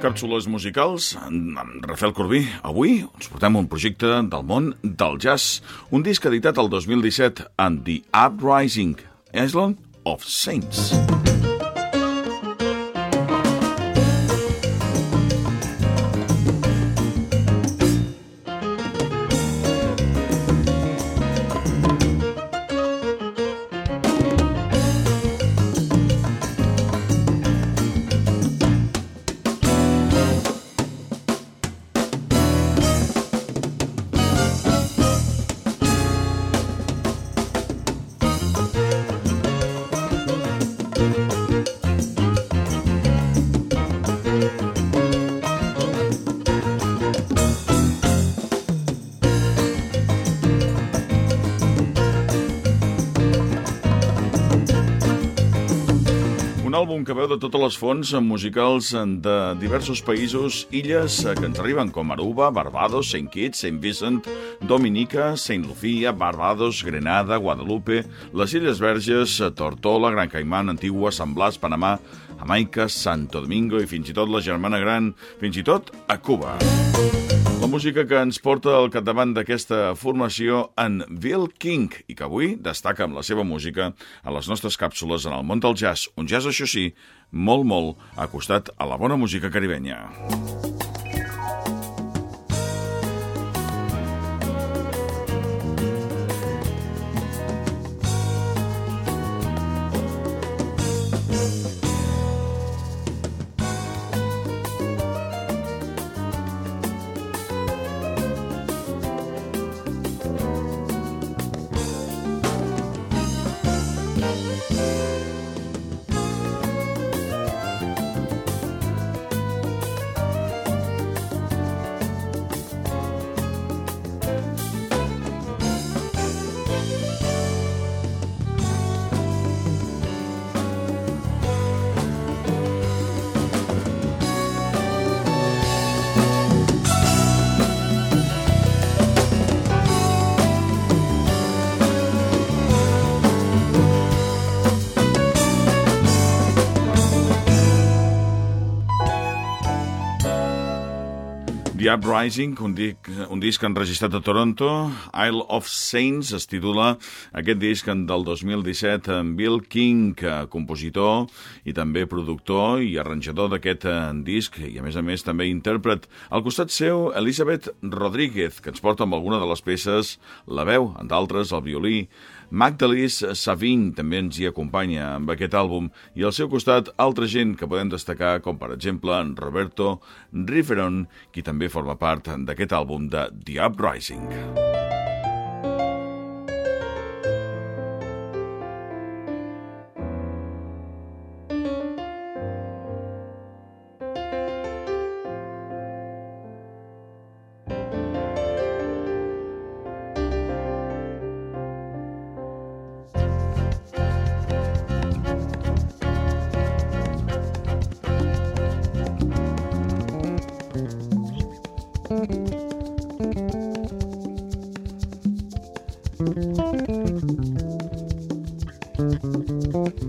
Càpsules musicals amb Rafael Corbí. Avui ens portem un projecte del món del jazz, un disc editat el 2017 en The Uprising, Island of Saints. Un àlbum que veu de totes les fonts musicals de diversos països, illes que ens arriben com Aruba, Barbados, St. Kitts, St. Vincent, Dominica, St. Lucía, Barbados, Grenada, Guadalupe, les Illes Verges, Tortola, Gran Caimán, Antigua, Sant Blas, Panamà, Jamaica, Santo Domingo i fins i tot la Germana Gran, fins i tot a Cuba. La música que ens porta al capdavant d'aquesta formació en Bill King i que avui destaca amb la seva música a les nostres càpsules en el món del jazz, un jazz, això sí, molt, molt acostat a la bona música caribenya. The Uprising, un, disc, un disc enregistrat a Toronto, Isle of Saints, es titula aquest disc del 2017 amb Bill King, compositor i també productor i arranjador d'aquest eh, disc i a més a més també intèrpret. Al costat seu, Elizabeth Rodríguez, que ens porta amb alguna de les peces la veu, en d'altres el violí. Magdalis Savin també ens hi acompanya amb aquest àlbum i al seu costat altra gent que podem destacar com per exemple en Roberto Riveron, qui també forma part d'aquest àlbum de The Uprising. Thank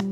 you.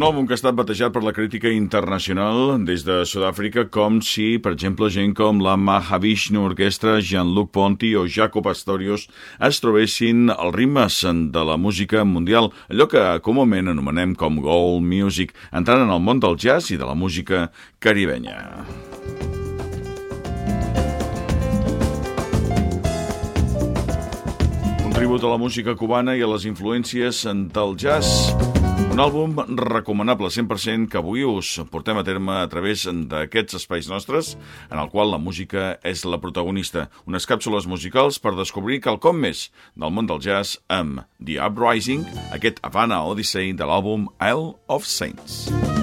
Un àlbum que ha estat batejat per la crítica internacional des de Sud-àfrica com si, per exemple, gent com la Mahavishnu Orquestra, Jean-Luc Ponty o Jacob Astorius es trobessin als ritmes de la música mundial, allò que comúment anomenem com gold music, entrant en el món del jazz i de la música caribenya. tribut a la música cubana i a les influències del jazz. Àlbum recomanable 100% que avui us portem a terme a través d'aquests espais nostres en el qual la música és la protagonista. Unes càpsules musicals per descobrir quelcom més del món del jazz amb The Uprising, aquest Havana Odyssey de l'àlbum Isle of Saints.